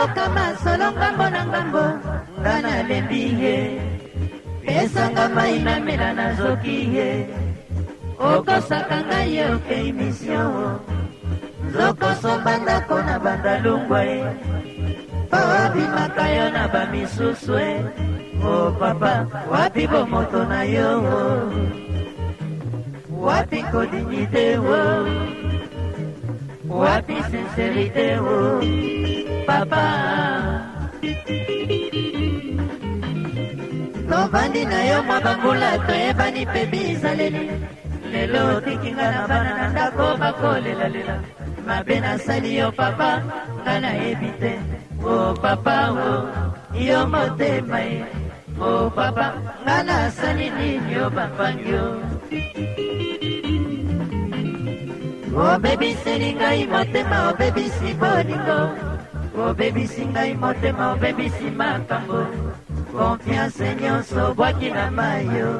kokama solo ngambo na ngambo nga nalembi ye pesanga mai namela nazoki ye okosaka ngai ye okei misio nzoko sombandako na bandalungwa ye mpo obimaka yo na bamisusu e o papa wapi bomoto na yo wapi kodignité o wapi sincerité o oh, papa tovandi na yo mwa bakula toyebani mpe bizaleli lelo otikinga na bana na ndako bakolelalela mabe nasali yo papa nga nayebi te o papa o yo motema ye o papa nga nasali nini yo bapangi o obebiseli ngai motema obebisi bolingo obebisi ngai motema obebisi makambo konfiance nyonso obwaki na mai yo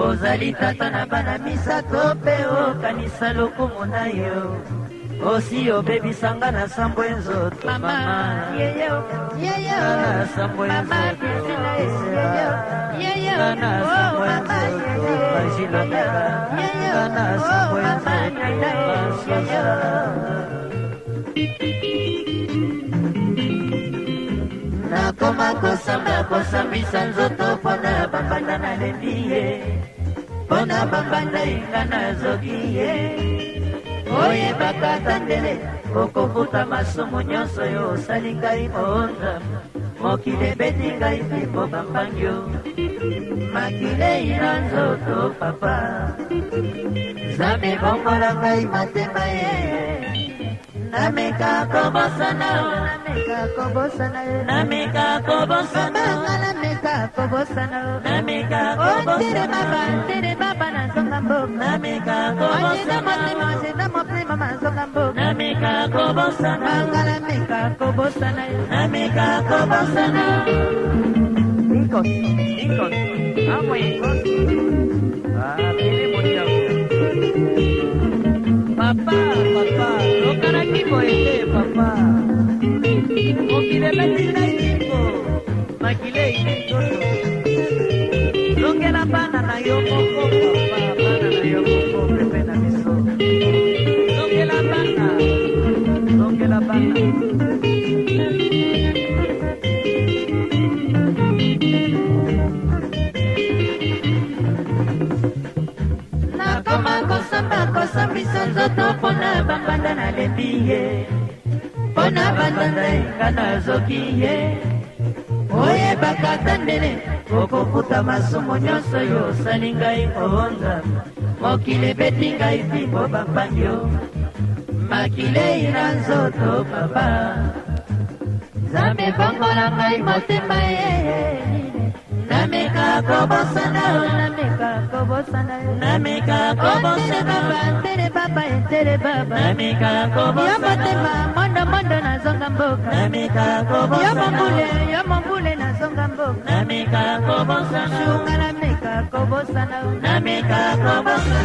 ozali tata na bana misato mpe okanisa lokumu na yo osi obebisanga na sambo enzoto mama na sambo enzoto na sambo enzoto nakoma kosamba kosambisa nzoto mpona bambanda nalembi ye mpona bambanda inga nazoki ye oyebaka tandele okofuta masumu nyonso yo osali ngai monzamu mokili ebeti ngai nseko bampangio makilei na nzoto papa nzambe ebongola ngai matema ye nameka kobosana nameka kobosana nameka kobosana nameka kobosana nameka kobosana baba ndere baba na zonga mboka nameka kobosana motema zena mopema mazonga mboka nameka kobosana mangala meka kobosana nameka kobosana Nikos, Nikos, amwe. opesinainingo makilei ningoto longela bana na yo moko papa bana na yo moko pepe na biso longela bana longela bana nakoma kosamba kosambisa nzoto mpona bambanda nalembi ye mpo na banzanza nga nazoki ye oyebaka ata ndene okokuta masumu nyonso yo osali ngai oonzamba mokili ebeti ngai fimbo bambangi yo makilei na nzoto papa nzambe ebongola ngai motema ye nameka kobosana yo nameka kobosana yo nameka kobosana yo ntele baba ntele baba nameka kobosana yo motema mboka mambule yo mambule nazonga mboka sunga nameka kobosana nameka kobosana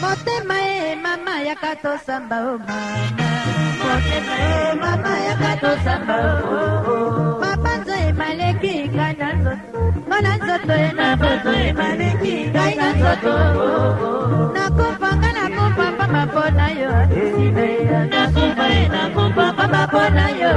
motema e mama yaka tosamba o mama motema e mama yaka tosamba o ebaleki ngai na nzoto ngai e na nzoto ye na nzoto ebaleki ngai na nzoto nakufa ngai nakufa pamba mpo na yo nakufa ye nakufa pamba mpo na yo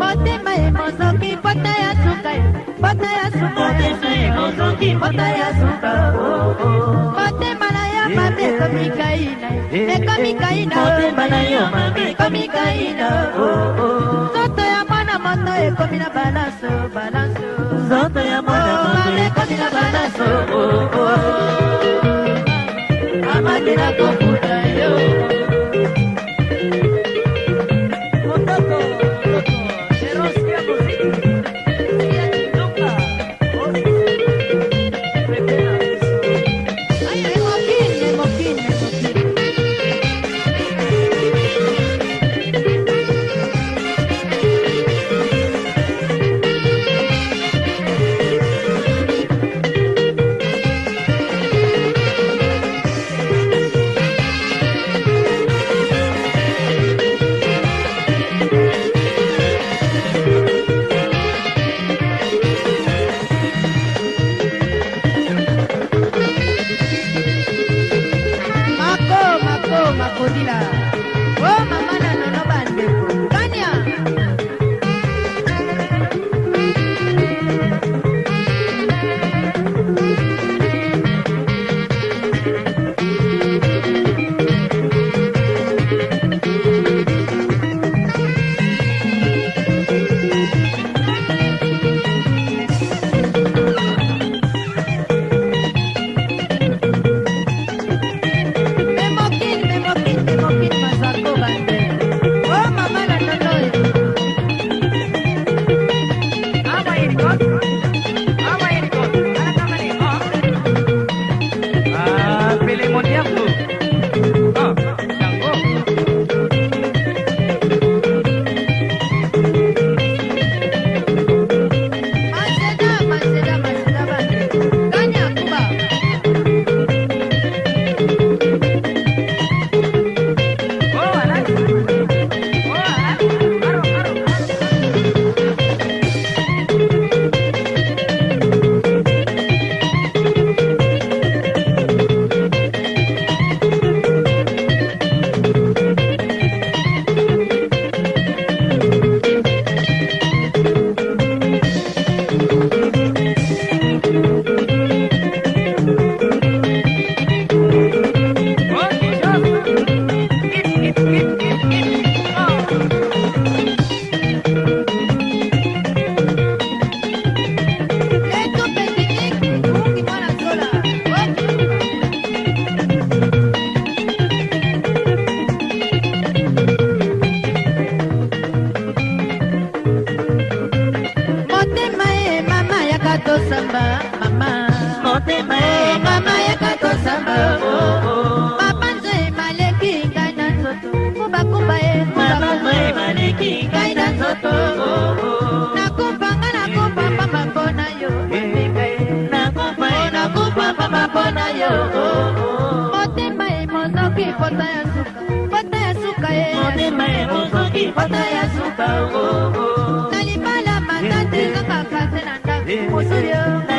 motema ye mozoki pota ya suka ye pota ya suka e. motema ye mozoki pota ya suka e. motema na yo mami ekomi kaina ekomi kaina motema na yo mami ekomi kaina nzoto moto ekomi na balanso balanso nzoto ya mwana oh, moto ekomi na balanso oh, oh. amaki na kofu nakufanga nakufa mama mpona yo nakufa mama mpona yo motema ye mozoki pota ya suka pota ya suka ye motema ye mozoki pota ya suka na libala matate kaka kase na ndako mosuri yo